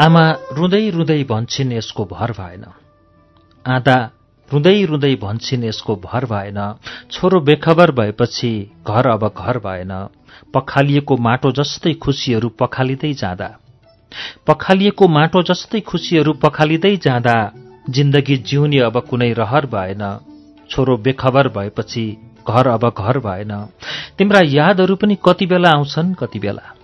आमा रुँदै रुँदै भन्छन् यसको भर भएन। आँदा रुँदै रुँदै भन्छन् यसको भर भएन। छोरो बेखबर भएपछि घर अब घर भएन। पखालिएको माटो जस्तै खुसीहरू पखालिँदै जाँदा। पखालिएको माटो जस्तै खुसीहरू पखालिँदै जाँदा जिन्दगी जिउने अब कुनै रहर भएन। छोरो बेखबर भएपछि घर अब घर भएन। तिम्रा यादहरू पनि कति बेला आउँछन् कति बेला?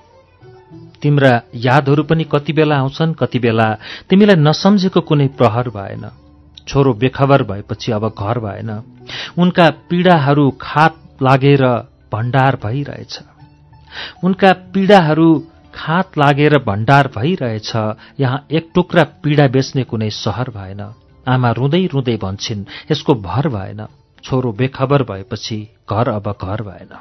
तिम्रा यादहरू पनि कति बेला आउँछन् कति बेला तिमीलाई नसम्झेको कुनै प्रहर भएन। छोरो बेखबर भएपछि अब घर भएन। उनका पीडाहरू खात लागेर भण्डार भइरहेछ। उनका पीडाहरू खात लागेर भण्डार भइरहेछ। यहाँ एक टुक्रा पीडा बेच्ने कुनै सहर भएन। आमा रुँदै रुँदै भन्छन् यसको भर भएन। छोरो बेखबर भएपछि घर अब घर भएन।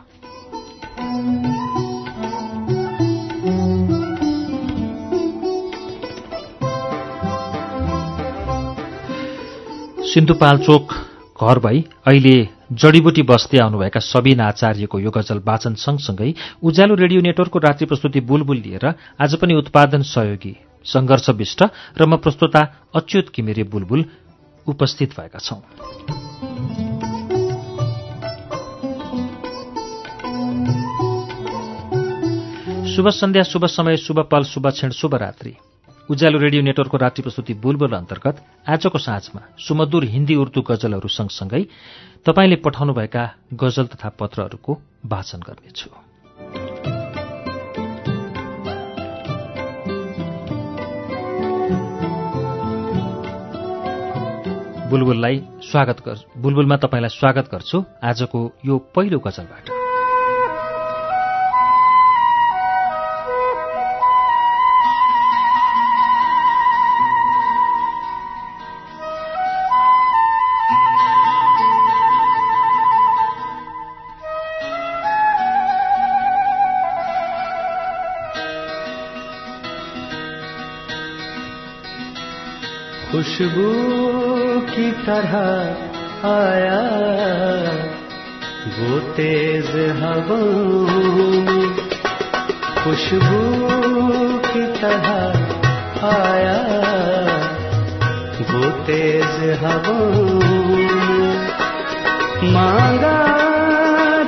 सिन्धुपाल्चोक घर भई अहिले जडीबुटी बस्दै आउनुभएका सबिन आचार्यको यो गजल वाचन सँगसँगै उज्यालो रेडियो नेटवर्कको रात्रि प्रस्तुति बुलबुल लिएर आज पनि उत्पादन सहयोगी संघर्षविष्ट र म प्रस्तुता अच्युत किमिरे बुलबुल उपस्थित भएका छौं। शुभ सन्ध्या शुभ समय शुभ पल शुभ क्षण शुभ रात्रि। उज्यालो रेडियो नेटवर्कको रात्रि प्रस्तुति बुलबुल अन्तर्गत आजको साँझमा सुमधुर हिन्दी उर्दू गजलहरू सँगसँगै तपाईँले पठाउनुभएका गजल तथा पत्रहरूको वाचन गर्नेछु। बुलबुललाई स्वागत बुलबुलमा तपाईँलाई स्वागत गर्छु आजको यो पहिलो गजलबाट। खुशबू की तरह आया। वो तेज हवाओं में खुशबू की तरह आया। वो तेज हवाओं में मांगा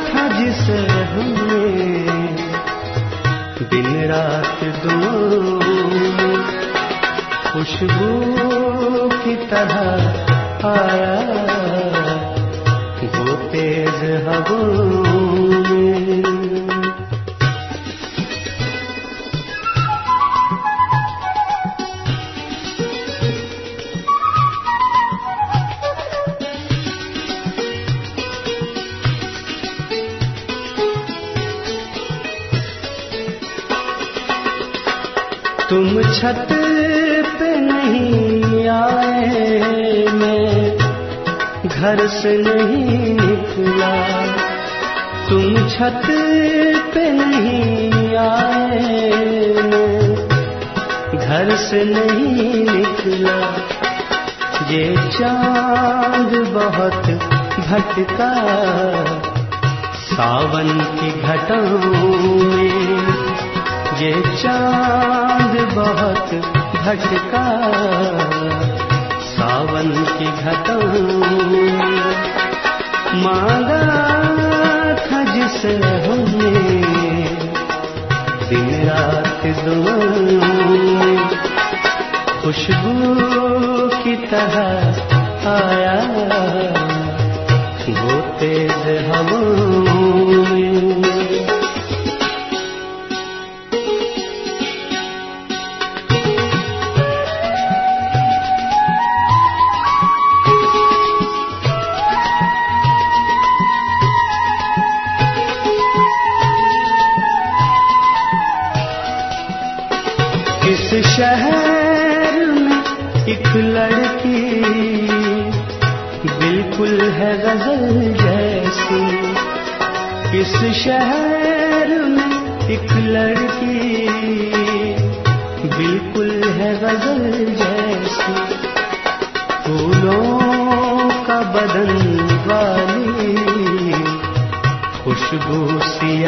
था जिसे हमने दिन रात दो खुशबू की तरह आया वो तेज हवाओं में तुम घर से नहीं निकला तुम छत पे नहीं आए मैं घर से नहीं निकला ये चांद बहुत भटका सावन की घटाओं में ये चांद बहुत सावन की घटाओं में मांगा था जिसे हमने दिन रात दुआओं खुशबू की तरह आया। वो तेज हवाओं एक लड़की बिल्कुल है गजल जैसी फूलों का बदन वाली खुशबू सी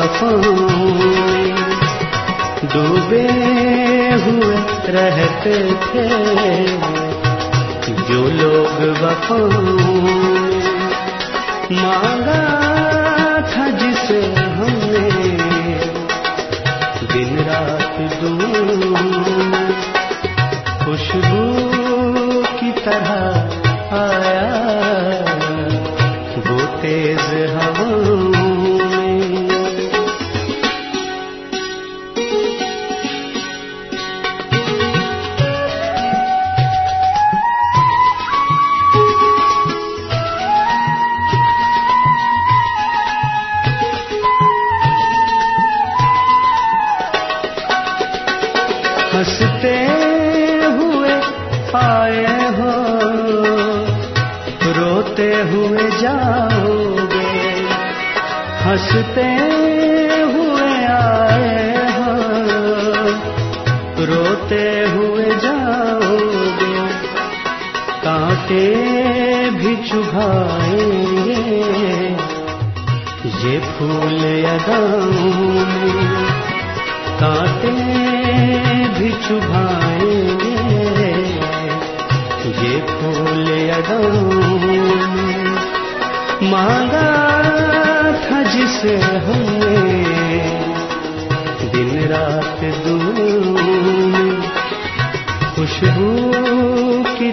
लोग वफाओं में डूबे हुए रहते थे जो लोग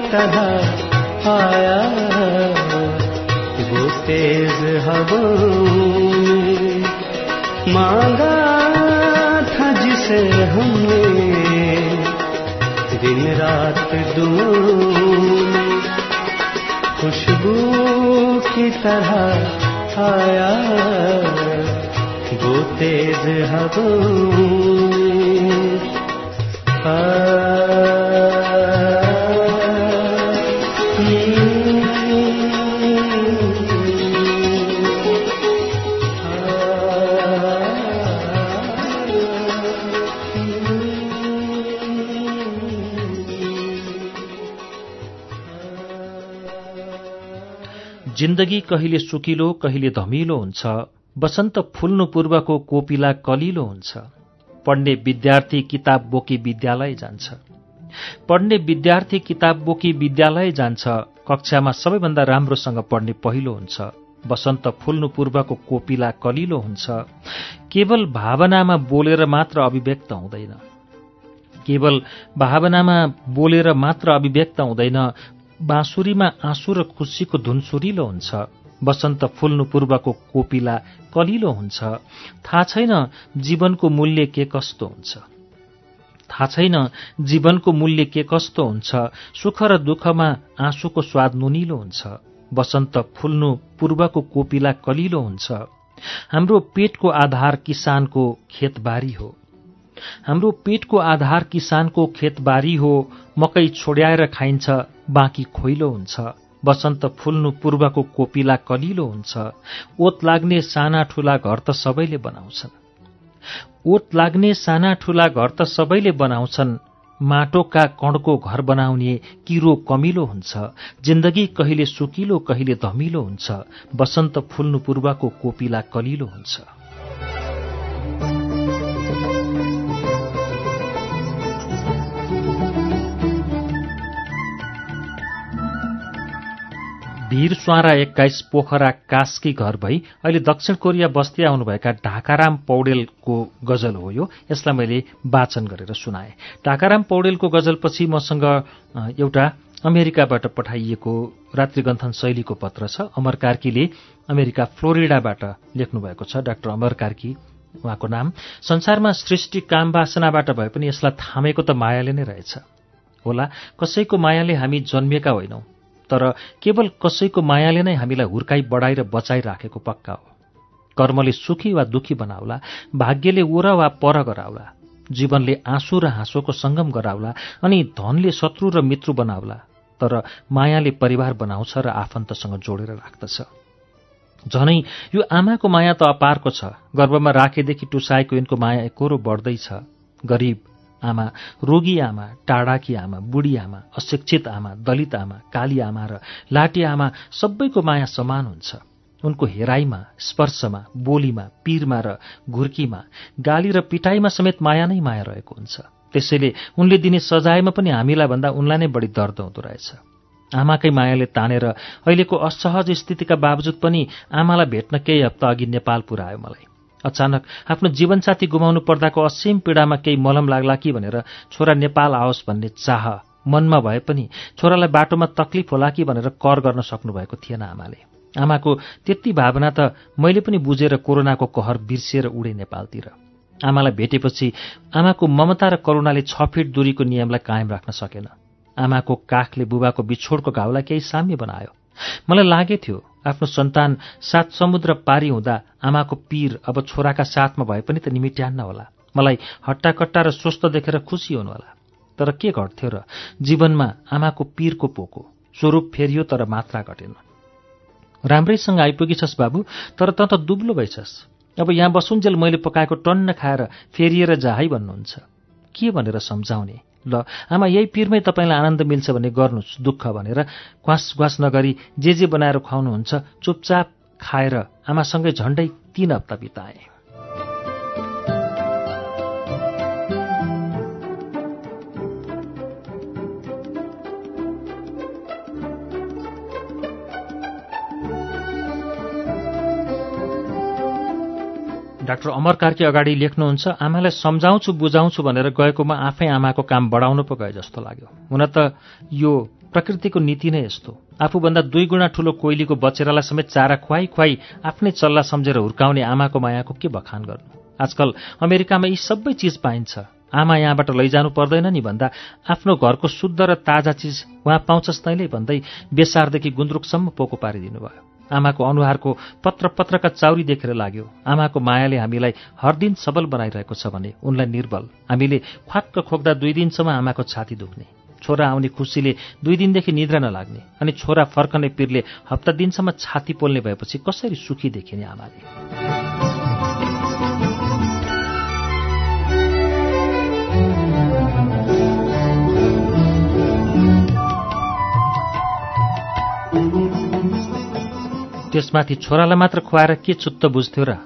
की तरह आया वो तेज हवाओं में मांगा था जिसे हमने दिन रात दोनों खुशबू की तरह आया वो तेज जिन्दगी कहिले सुकिलो कहिले धमिलो हुन्छ। वसन्त फुल्नु पूर्वको कोपिला कलिलो हुन्छ। पढ्ने विद्यार्थी किताब बोकी विद्यालय जान्छ। पढ्ने विद्यार्थी किताब बोकी विद्यालय जान्छ। कक्षामा सबैभन्दा राम्रोसँग पढ्ने पहिलो हुन्छ। वसन्त फुल्नु पूर्वको कोपिला कलिलो हुन्छ। केवल भावनामा बोलेर मात्र अभिव्यक्त हुँदैन। केवल भावनामा बोलेर मात्र अभिव्यक्त हुँदैन। बाँसुरीमा आँसु र खुसीको धुन सुरिलो हुन्छ। वसन्त फुल्नु पूर्वको कोपिला कलिलो हुन्छ। थाहा छैन जीवनको मूल्य के कस्तो हुन्छ। थाहा छैन जीवनको मूल्य के कस्तो हुन्छ। सुख र दुःखमा आँसुको स्वाद नुनिलो हुन्छ। वसन्त फुल्नु पूर्वको कोपिला कलिलो हुन्छ। हाम्रो पेटको आधार किसानको खेतबारी हो। हाम्रो पेटको आधार किसानको खेतबारी हो मकै छोड्याएर खाइन्छ बाँकी खोइलो हुन्छ। वसन्त फुल्नु पूर्वको कोपिला कलिलो हुन्छ। ओत लाग्ने साना ठूला घर त सबैले बनाउँछन्। ओत लाग्ने साना ठूला घर त सबैले बनाउँछन्। माटोका कणको घर बनाउने किरो कमिलो हुन्छ। जिन्दगी कहिले सुकिलो कहिले धमिलो हुन्छ। वसन्त फुल्नु पूर्वको कोपिला कलिलो हुन्छ। वीर स्वारा एक्काइस पोखरा कास्की घर भई अहिले दक्षिण कोरिया बस्ती आउनुभएका ढाकाराम पौडेलको गजल हो यो। यसलाई मैले वाचन गरेर सुनाएँ। ढाकाराम पौडेलको गजलपछि मसँग एउटा अमेरिकाबाट पठाइएको रात्रिगन्थन शैलीको पत्र छ। अमर कार्कीले अमेरिका फ्लोरिडाबाट लेख्नुभएको छ। डाक्टर अमर कार्की उहाँको नाम। संसारमा सृष्टि काम वासनाबाट भए पनि यसलाई थामेको त मायाले नै रहेछ। होला कसैको मायाले हामी जन्मिएका होइनौं। तर केवल कसैको मायाले नै हामीलाई हुर्काई बढाई र बचाइराखेको पक्का हो। कर्मले सुखी वा दुखी बनाउला भाग्यले ओर वा पर गराउला जीवनले आँसु र हाँसोको सङ्गम गराउला अनि धनले शत्रु र मित्रु बनाउला तर मायाले परिवार बनाउँछ र आफन्तसँग जोडेर राख्दछ। झनै यो आमाको माया त अपारको छ गर्भमा राखेदेखि टुसाएको यिनको माया एकोरो बढ्दैछ। गरिब आमा रोगी आमा टाढाकी आमा बुढी आमा अशिक्षित आमा दलित आमा काली आमा र लाटी आमा सबैको माया समान हुन्छ। उनको हेराइमा स्पर्शमा बोलीमा पीरमा र घुर्कीमा गाली र पिटाइमा समेत माया नै माया रहेको हुन्छ। त्यसैले उनले दिने सजायमा पनि हामीलाई भन्दा उनलाई नै बढी दर्द हुँदो रहेछ। आमाकै मायाले तानेर अहिलेको असहज स्थितिका बावजुद पनि आमालाई भेट्न केही हप्ता अघि नेपाल पुर्यायो मलाई। अचानक आफ्नो जीवनसाथी गुमाउनु पर्दाको असीम पीडामा केही मलम लाग्ला कि भनेर छोरा नेपाल आओस् भन्ने चाह मनमा भए पनि छोरालाई बाटोमा तक्लिफ होला कि भनेर कर गर्न सक्नुभएको थिएन आमाले। आमाको त्यति भावना त मैले पनि बुझेर कोरोनाको कहर बिर्सिएर उडे नेपालतिर। आमालाई भेटेपछि आमाको ममता र करुणाले छ फिट दूरीको नियमलाई कायम राख्न सकेन। आमाको काखले बुबाको बिछोडको घाउलाई केही साम्य बनायो। मलाई लागेथ्यो आफ्नो सन्तान सात समुद्र पारी हुँदा आमाको पीर अब छोराका साथमा भए पनि त निमिट्यान्न होला। मलाई हट्टाकट्टा र स्वस्थ देखेर खुसी हुनुहोला। तर के घट्थ्यो र? जीवनमा आमाको पीरको पोको। स्वरूप फेरियो तर मात्रा घटेन। राम्रैसँग आइपुगेछस् बाबु तर त दुब्लो भइछस् अब यहाँ बसुन्जेल मैले पकाएको टन्न खाएर फेरिएर जा है भन्नुहुन्छ। के भनेर सम्झाउने? ल आमा यही पिरमै तपाईँलाई आनन्द मिल्छ भने गर्नुहोस् दुःख भनेर। क्वास ग्वास नगरी जे जे बनाएर खुवाउनुहुन्छ चुपचाप खाएर आमासँगै झन्डै तीन हप्ता बिताएँ। डाक्टर अमर कार्की अगाडि लेख्नुहुन्छ आमालाई सम्झाउँछु बुझाउँछु भनेर गएकोमा आफै आमाको काम बढाउनु पो गए जस्तो लाग्यो। हुन त यो प्रकृतिको नीति नै यस्तो। आफूभन्दा दुई गुणा ठूलो कोइलीको बचेरालाई समेत चारा खुवाई खुवाई आफ्नै चल्ला सम्झेर हुर्काउने आमाको मायाको के बखान गर्नु? आजकल अमेरिकामा यी सबै चिज पाइन्छ। आमा यहाँबाट लैजानु पर्दैन नि भन्दा आफ्नो घरको शुद्ध र ताजा चिज उहाँ पाउँछस् तैँले भन्दै बेसारदेखि गुन्द्रुकसम्म पोको पारिदिनु भयो आमाको अनुहारको पत्र पत्रका चाउरी देखेर लाग्यो। आमाको मायाले हामीलाई हर दिन सबल बनाइरहेको छ भने उनलाई निर्बल। हामीले ख्वाक्क खोक्दा दुई दिनसम्म आमाको छाती दुख्ने। छोरा आउने खुसीले दुई दिनदेखि निद्रा नलाग्ने अनि छोरा फर्कने पिरले हप्ता दिनसम्म छाती पोल्ने भएपछि कसरी सुखी देखिने आमाले? त्यसमाथि छोरालाई मात्र खुवाएर के चुत्त बुझ्थ्यो र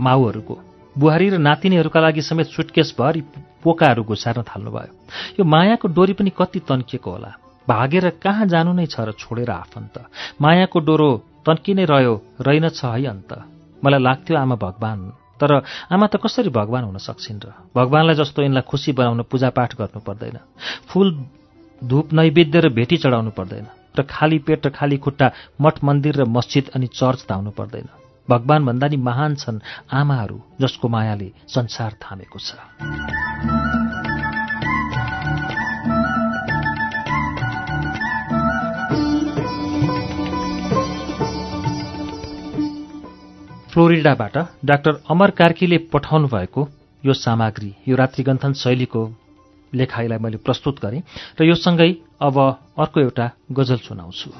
माउहरूको? बुहारी र नातिनीहरूका लागि समेत सुटकेसभरि पोकाहरू घुसार्न थाल्नुभयो। यो मायाको डोरी पनि कति तन्किएको होला। भागेर कहाँ जानु नै छ र छोडेर आफन्त? मायाको डोरो तन्किनै रह्यो रहेनछ है अन्त। मलाई लाग्थ्यो आमा भगवान् तर आमा त कसरी भगवान् हुन सक्छिन् र? भगवान्लाई जस्तो यिनलाई खुसी बनाउन पूजापाठ गर्नु पर्दैन। फुल धूप नैवेद्य र भेटी चढाउनु पर्दैन। र खाली पेट र खाली खुट्टा मठ मन्दिर र मस्जिद अनि चर्च धाउनु पर्दैन। भगवानभन्दा नि महान छन् आमाहरू जसको मायाले संसार थामेको छ। फ्लोरिडाबाट डाक्टर अमर कार्कीले पठाउनु भएको यो सामग्री यो रात्रिगन्थन शैलीको लेखाइलाई मैले प्रस्तुत गरेँ र यो सँगै अब अर्को एउटा गजल सुनाउँछु।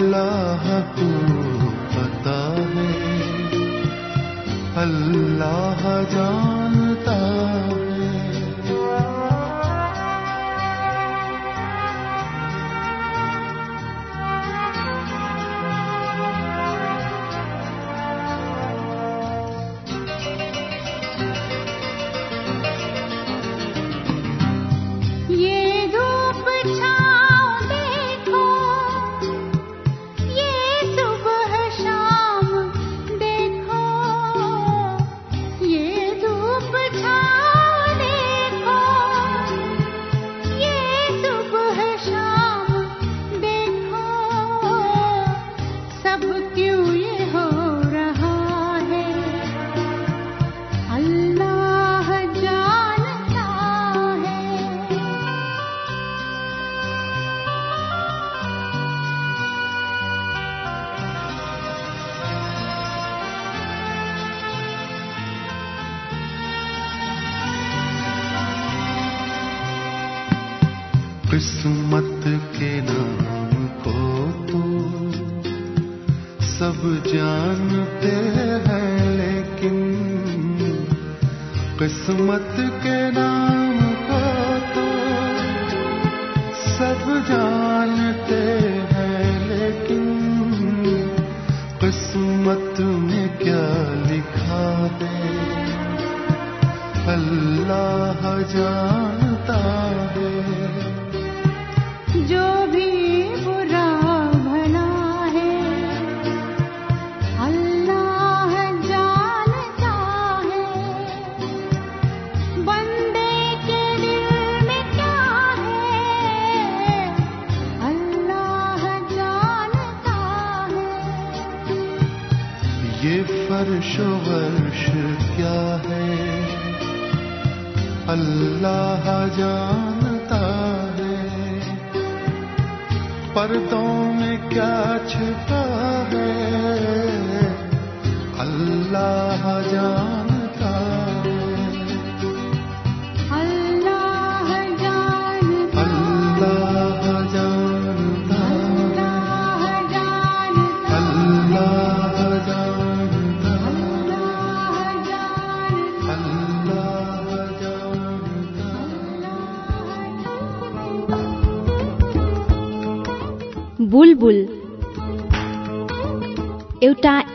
اللہ کو پتا ہے۔ اللہ جان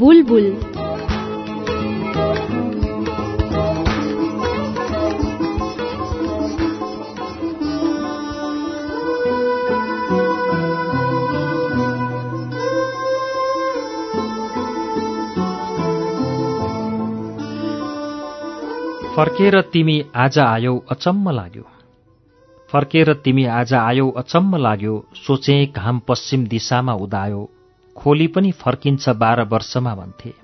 बुलबुल फर्केर तिमी आज आयौ अचम्म लाग्यो। फर्केर तिमी आज आयौ अचम्म लाग्यो सोचे घाम पश्चिम दिशामा उदायो। खोली पनि फर्किन्छ बाह्र वर्षमा भन्थे।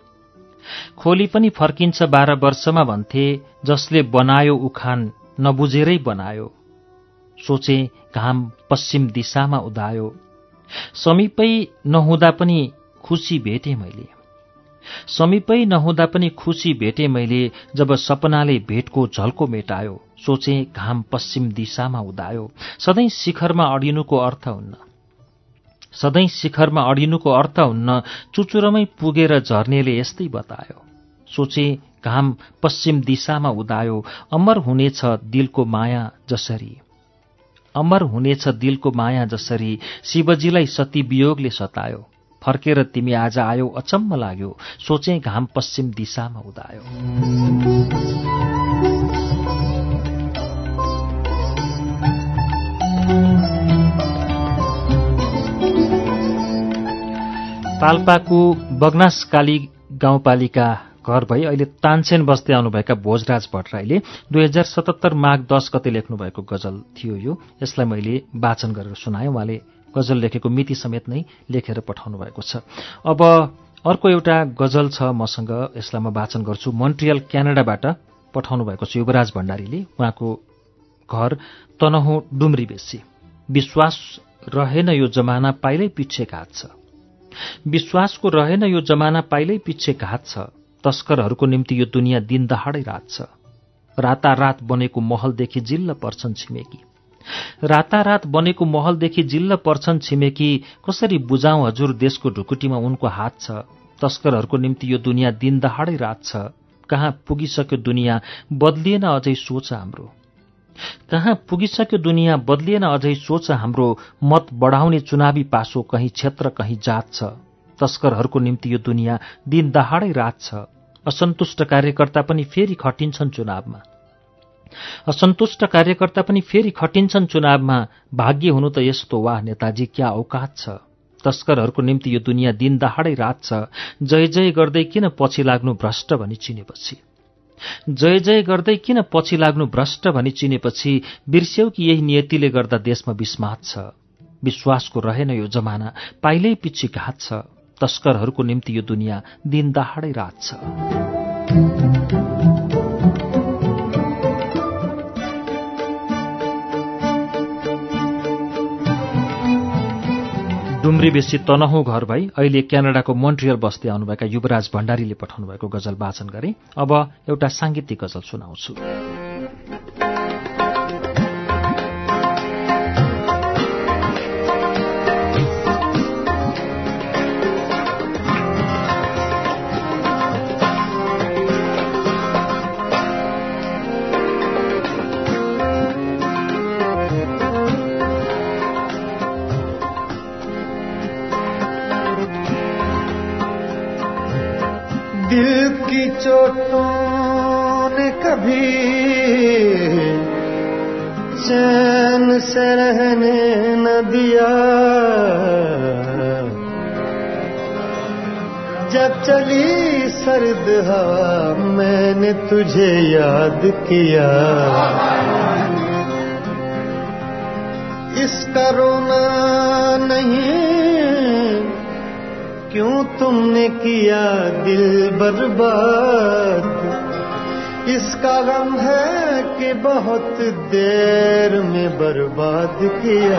खोली पनि फर्किन्छ बाह्र वर्षमा भन्थे जसले बनायो उखान नबुझेरै बनायो। सोचे घाम पश्चिम दिशामा उदायो। समीपै नहुँदा पनि खुसी भेटे मैले। समीपै नहुँदा पनि खुसी भेटे मैले जब सपनाले भेटको झल्को मेटायो। सोचे घाम पश्चिम दिशामा उदायो। सधैँ शिखरमा अडिनुको अर्थ हुन्न। सधैँ शिखरमा अडिनुको अर्थ हुन्न चुचुरमै पुगेर झर्नेले यस्तै बतायो। सोचे घाम पश्चिम दिशामा उदायो अमर हुनेछ दिलको माया जसरी। अमर हुनेछ दिलको माया जसरी शिवजीलाई सती वियोगले सतायो। फर्केर तिमी आज आयो अचम्म लाग्यो सोचे घाम पश्चिम दिशामा उदायो। पाल्पाको बगनासकाली गाउँपालिका घर भई अहिले तानसेन बस्दै आउनुभएका भोजराज भट्टराईले दुई हजार सतहत्तर माघ दस गते लेख्नु भएको गजल थियो यो। यसलाई मैले वाचन गरेर सुनाएँ। उहाँले गजल लेखेको मिति समेत नै लेखेर पठाउनु भएको छ। अब अर्को एउटा गजल छ मसँग। यसलाई म वाचन गर्छु। मोन्ट्रियल क्यानाडाबाट पठाउनु भएको छ युवराज भण्डारीले। उहाँको घर तनहु डुम्री बेसी विश्वास रहेन यो जमाना पाइलै पिच्छे घात छ। विश्वासको रहेन यो जमाना पाइलै पिच्छे घात छ। तस्करहरूको निम्ति यो दुनियाँ दिन दहाडै रात छ। रातारात बनेको महलदेखि जिल्ल पर्छन् छिमेकी। रातारात बनेको महलदेखि जिल्ल पर्छन् छिमेकी कसरी बुझाउँ हजुर देशको ढुकुटीमा उनको हात छ? तस्करहरूको निम्ति यो दुनियाँ दिन दहाडै रात छ। कहाँ पुगिसक्यो दुनियाँ बदलिएन अझै सोच हाम्रो। कहाँ पुगिसक्यो दुनियाँ बदलिएन अझै सोच हाम्रो मत बढाउने चुनावी पासो कहीँ क्षेत्र कहीँ जात छ। तस्करहरूको निम्ति यो दुनियाँ दिन दहाडै रात छ। असन्तुष्ट कार्यकर्ता पनि फेरि खटिन्छन् चुनावमा। असन्तुष्ट कार्यकर्ता पनि फेरि खटिन्छन् चुनावमा। भाग्य हुनु त यस्तो वाह नेताजी क्या औकात छ। तस्करहरूको निम्ति यो दुनियाँ दिन दहाडै रात छ। जय जय गर्दै किन पछि लाग्नु भ्रष्ट भनी चिनेपछि? जय जय गर्दै किन पछि लाग्नु भ्रष्ट भनी चिनेपछि बिर्स्यौ कि यही नियतिले गर्दा देशमा विस्मात छ? विश्वासको रहेन यो जमाना। पाइलै पिच्छी घात छ। तस्करहरूको निम्ति यो दुनियाँ दिन दहाडै रात छ। बेसी तनहुँ घर भई अहिले क्यानाडाको मोन्ट्रियल बस्दै आउनुभएका युवराज भण्डारीले पठाउनु भएको गजल वाचन गरे। अब एउटा साङ्गीतिक गजल सुनाउँछु। دل کی چوٹوں نے کبھی چین سے رہنے نہ دیا۔ جب چلی سرد ہوا، میں نے تجھے یاد کیا۔ اس کا رونا نہیں क्यों तुमने किया दिल बर्बाद इसका गम है कि बहुत देर में बर्बाद किया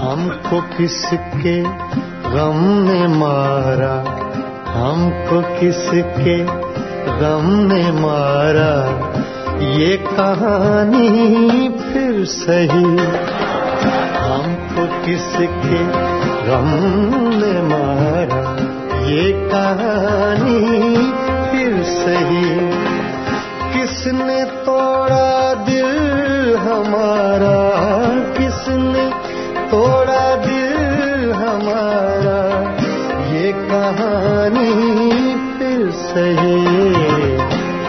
हमको किसके गम ने मारा हमको किसके गम ने मारा ये कहानी फिर सही हमको किसके गम ने मारा ये कहानी फिर सही किसने तोड़ा दिल हमारा किसने तोड़ा दिल हमारा ये कहानी फिर सही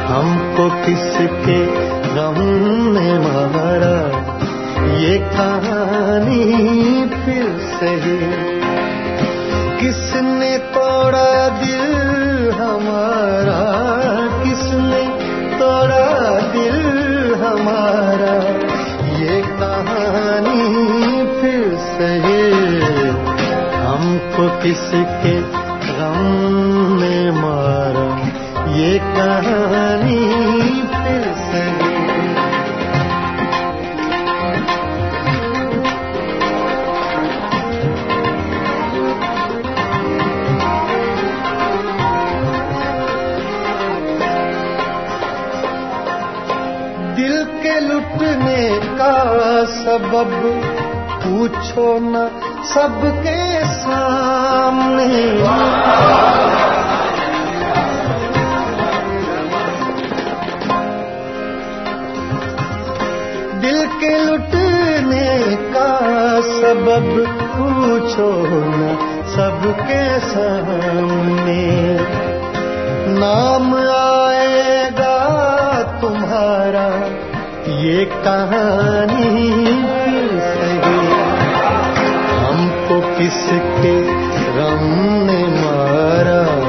हमको किसके गम ने मारा। ये कहानी फिर सही किसने तोड़ा दिल हमारा? किसने तोड़ा दिल हमारा? ये कहानी फिर सही हमको किसके ये कहानी फिर सही दिल के लुटने का सबब पूछो न सबके सामने सबब पूछो न सबके सामने नाम आएगा तुम्हारा ये कहानी फिर सही हमको किसके गम ने मारा ये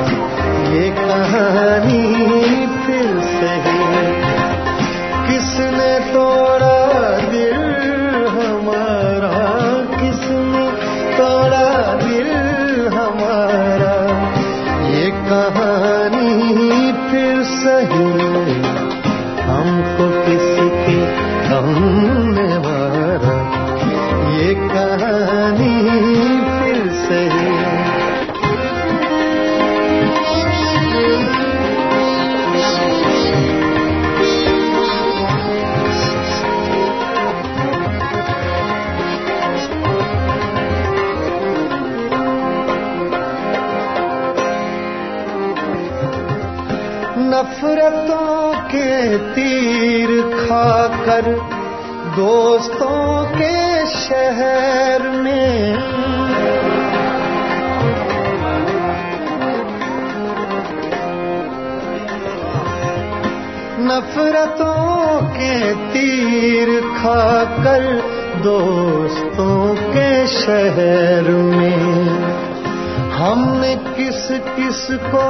किस किस को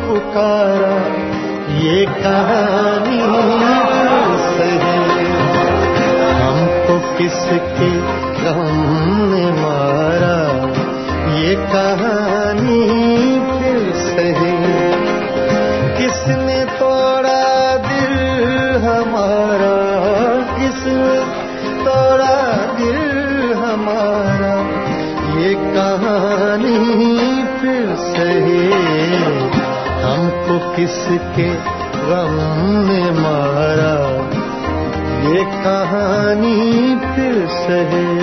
पुकारा ये कहानी सही हमको किसके किसके गम ने मारा। ये कहानी फिर सही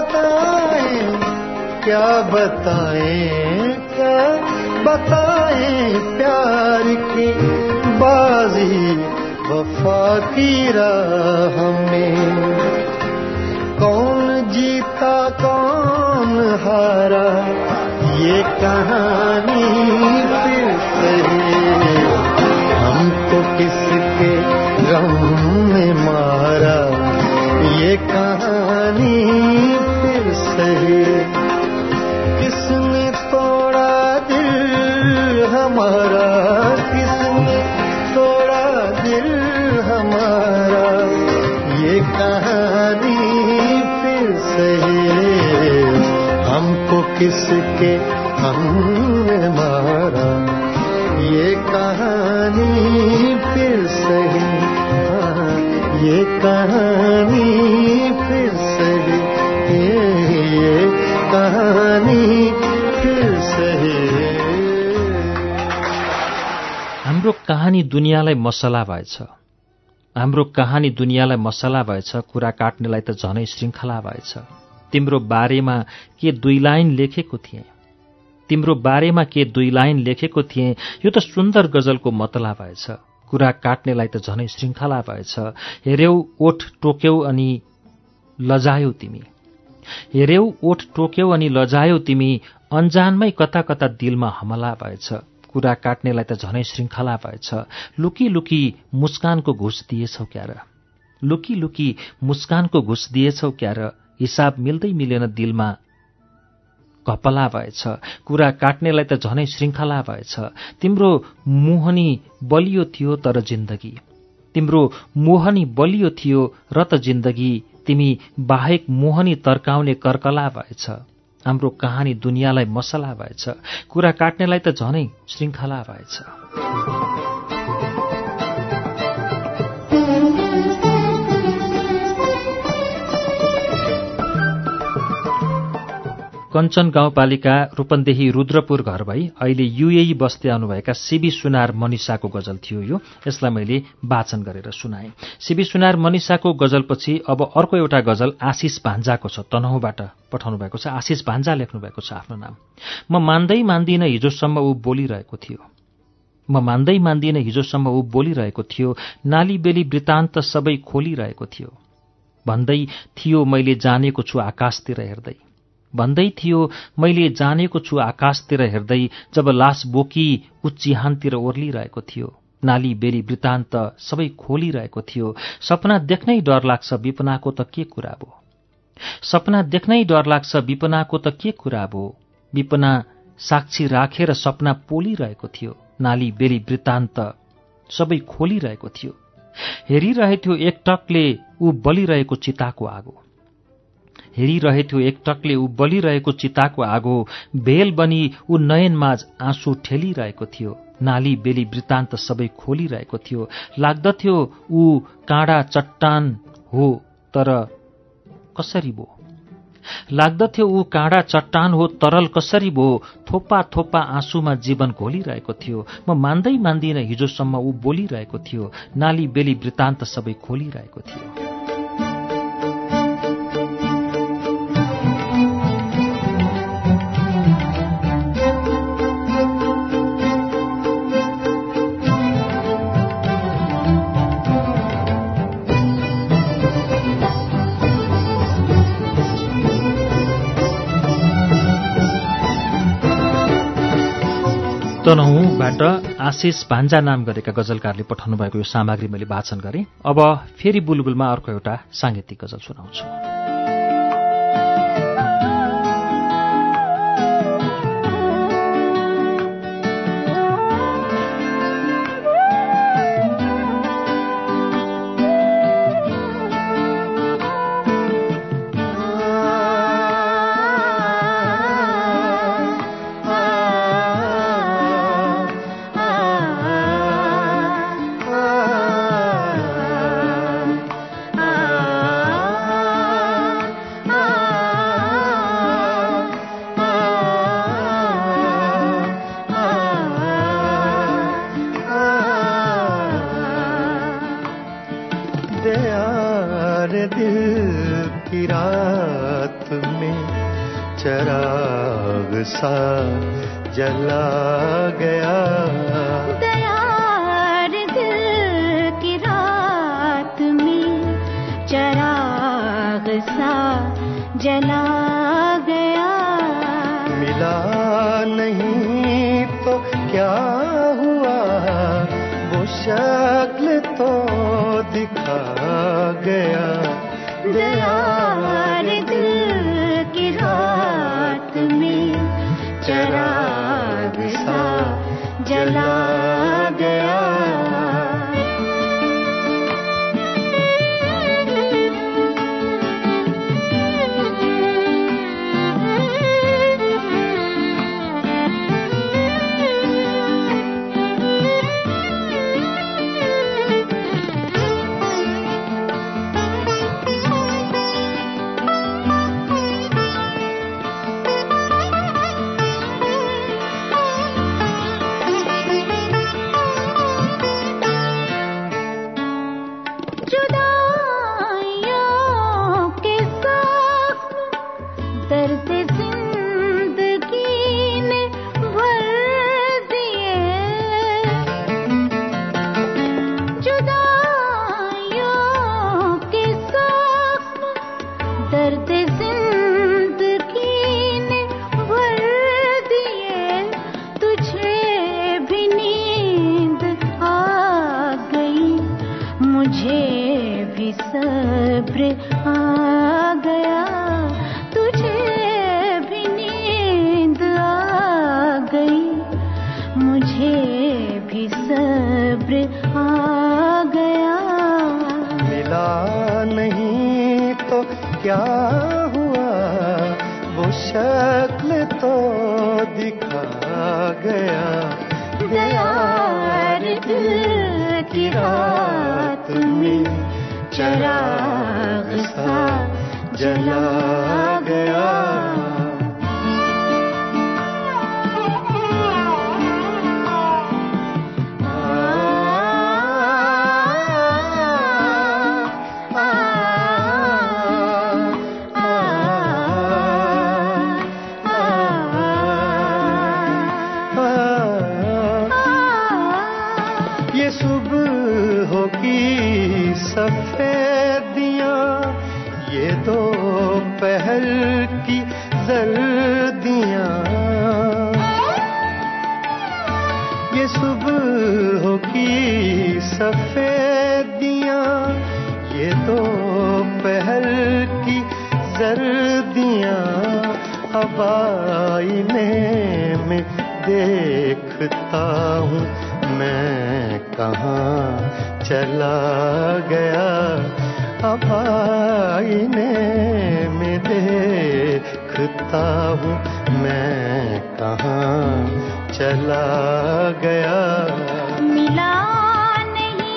क्या बताएं क्या बताएं क्या बताएं प्यार की बाजी वफा की राह में कौन जीता कौन हारा ये कहानी फिर सही हमको किसके गम में मारा ये कहानी फिर सही किसने तोड़ा दिल हमारा किसने तोड़ा दिल हमारा ये कहानी फिर सही हमको किसके हमने मारा ये कहानी फिर सही हाँ, ये कहानी फिर सही हाम्रो कहानी दुनियाँलाई मसला भएछ। हाम्रो कहानी दुनियाँलाई मसला भएछ कुरा काट्नेलाई त झनै श्रृङ्खला भएछ। तिम्रो बारेमा के दुई लाइन लेखेको थिएँ? तिम्रो बारेमा के दुई लाइन लेखेको थिएँ? यो त सुन्दर गजलको मतला भएछ। कुरा काट्नेलाई त झनै श्रृङ्खला भएछ। हेऱ्यौ ओठ टोक्यौ अनि लजायौ तिमी। हेऱ्यौ ओठ टोक्यौ अनि लजायौ तिमी अन्जानमै कता कता दिलमा हमला भएछ। कुरा काट्नेलाई त झनै श्रृङ्खला भएछ। लुकी लुकी मुस्कानको घुस दिएछौ क्यार। लुकी लुकी मुस्कानको घुस दिएछौ क्यार। हिसाब मिल्दै मिलेन दिलमा घपला भएछ। कुरा काट्नेलाई त झनै श्रृङ्खला भएछ। तिम्रो मोहनी बलियो थियो तर जिन्दगी। तिम्रो मोहनी बलियो थियो र त जिन्दगी। तिमी बाहेक मोहनी तर्काउने कर्कला भएछ। हाम्रो कहानी दुनियाँलाई मसला भएछ। कुरा काट्नेलाई त झनै श्रृङ्खला भएछ। कञ्चन गाउँपालिका रूपन्देही रुद्रपुर घर भई अहिले युएई बस्दै आउनुभएका सिबी सुनार मनिषाको गजल थियो यो। यसलाई मैले वाचन गरेर सुनाएँ। सिबी सुनार मनिषाको गजलपछि अब अर्को एउटा गजल आशिष भान्जाको छ तनहुबाट पठाउनु भएको छ। आशिष भान्जा लेख्नु भएको छ आफ्नो नाम। म मान्दै मान्दिनँ हिजोसम्म ऊ बोलिरहेको थियो। म मान्दै मान्दिनँ हिजोसम्म ऊ बोलिरहेको थियो। नाली बेली वृत्तान्त सबै खोलिरहेको थियो। भन्दै थियो मैले जानेको छु आकाशतिर हेर्दै। भन्दै थियो मैले जानेको छु आकाशतिर हेर्दै जब लास बोकी ऊ चिहानतिर ओर्लिरहेको थियो। नाली बेली वृत्तान्त सबै खोलिरहेको थियो। सपना देख्नै डर लाग्छ विपनाको त के कुरा भो सपना देख्नै डर लाग्छ विपनाको त के कुरा भो विपना साक्षी राखेर सपना पोलिरहेको थियो। नाली बेली वृत्तान्त सबै खोलिरहेको थियो। हेरिरहेथ्यो एकटकले ऊ बलिरहेको चिताको आगो। हेरिरहेथ्यो एकटकले ऊ बलिरहेको चिताको आगो भेल बनी ऊ नयनमाझ आँसु ठेलिरहेको थियो नाली बेली वृत्तान्त सबै खोलिरहेको थियो लाग्दथ्यो ऊ काँडा चट्टान हो तर कसरी भो लाग्दथ्यो ऊ काँडा चट्टान हो तरल कसरी भो थोपा थोपा आँसुमा जीवन घोलिरहेको थियो म मान्दै मान्दिनँ हिजोसम्म ऊ बोलिरहेको थियो नाली बेली वृत्तान्त सबै खोलिरहेको थियो। तनहुँबाट आशिष भान्जा नाम गरेका गजलकारले पठाउनु भएको यो सामग्री मैले वाचन गरेँ। अब फेरि बुलबुलमा अर्को एउटा साङ्गीतिक गजल सुनाउँछु। जला देखता हूँ मैं कहाँ चला गया मिला नहीं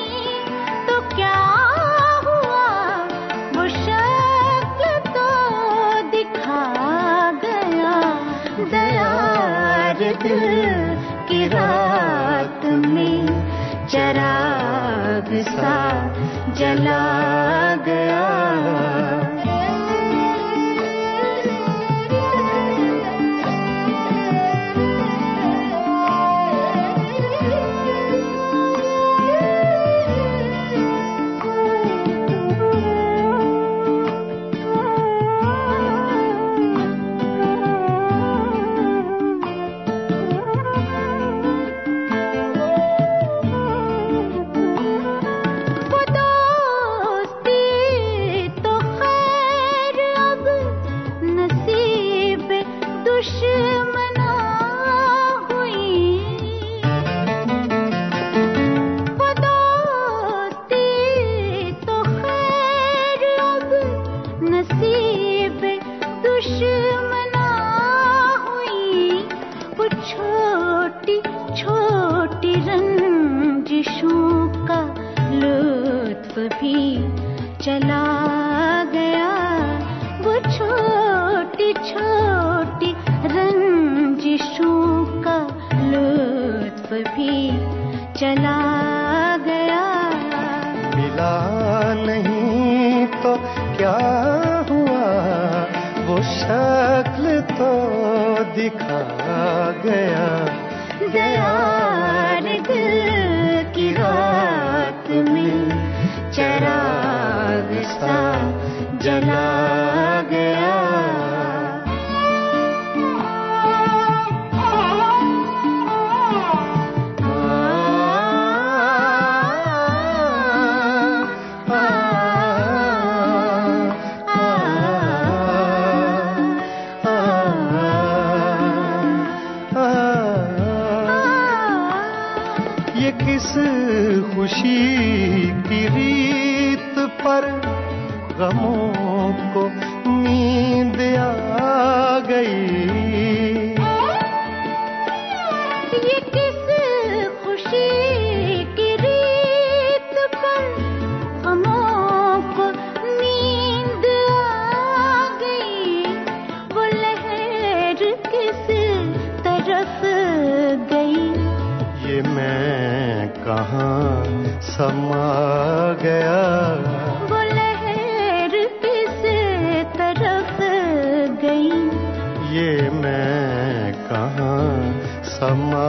ملا گیا۔ ملا نہیں تو کیا ہوا؟ وہ شکل تو دکھا گیا۔ دیار دل کی رات میں چراغ سا جلا۔ ये मैं कहाँ समा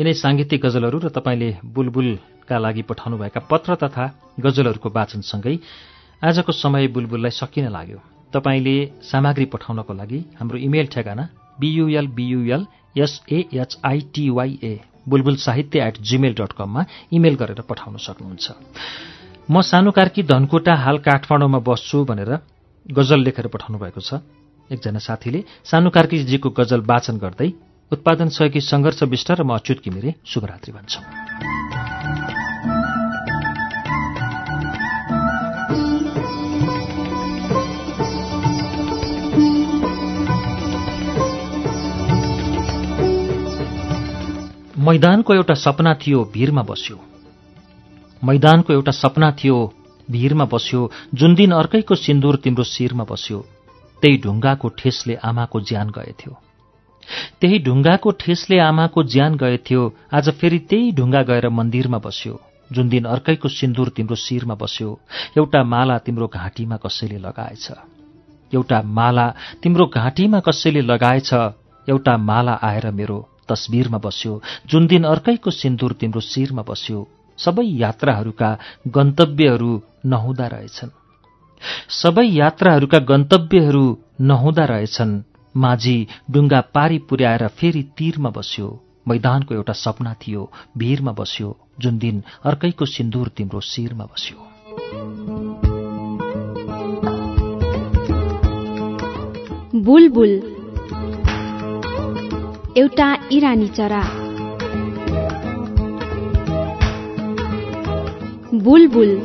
यिनै साङ्गीतिक गजलहरू र तपाईँले बुलबुलका लागि पठाउनुभएका पत्र तथा गजलहरूको वाचनसँगै आजको समय बुलबुललाई सकिन लाग्यो। तपाईँले सामग्री पठाउनको लागि हाम्रो इमेल ठेगाना बियुएल बियुएल एसएएचआइटिवाईए बुलबुल साहित्य एट जिमेल डट कममा इमेल गरेर पठाउन सक्नुहुन्छ। म सानो कार्की धनकोटा हाल काठमाडौँमा बस्छु भनेर गजल लेखेर पठाउनु भएको छ। एकजना साथीले सानो कार्कीजीको गजल वाचन गर्दै उत्पादन सहयोगी सङ्घर्ष विष्ट र म अच्युत किमिरे शुभरात्रि भन्छौँ। मैदानको एउटा सपना थियो भिरमा बस्यो। मैदानको एउटा सपना थियो भिरमा बस्यो। जुन दिन अर्कैको सिन्दुर तिम्रो शिरमा बस्यो त्यही ढुङ्गाको ठेसले आमाको ज्यान गएथ्यो। त्यही ढुङ्गाको ठेसले आमाको ज्यान गएथ्यो आज फेरि त्यही ढुङ्गा गएर मन्दिरमा बस्यो। जुन दिन अर्कैको सिन्दुर तिम्रो शिरमा बस्यो एउटा माला तिम्रो घाँटीमा कसैले लगाएछ। एउटा माला तिम्रो घाँटीमा कसैले लगाएछ एउटा माला आएर मेरो तस्बिरमा बस्यो। जुन दिन अर्कैको सिन्दुर तिम्रो शिरमा बस्यो सबै यात्राहरूका गन्तव्यहरू नहुँदा रहेछन्। सबै यात्राहरूका गन्तव्यहरू नहुँदा रहेछन्। माझी डुङ्गा पारी पुर्याएर फेरि तीरमा बस्यो। मैदानको एउटा सपना थियो भिरमा बस्यो जुन दिन अर्कैको सिन्दुर तिम्रो शिरमा बस्यो। बुलबुल। एउटा इरानी चरा। बुलबुल।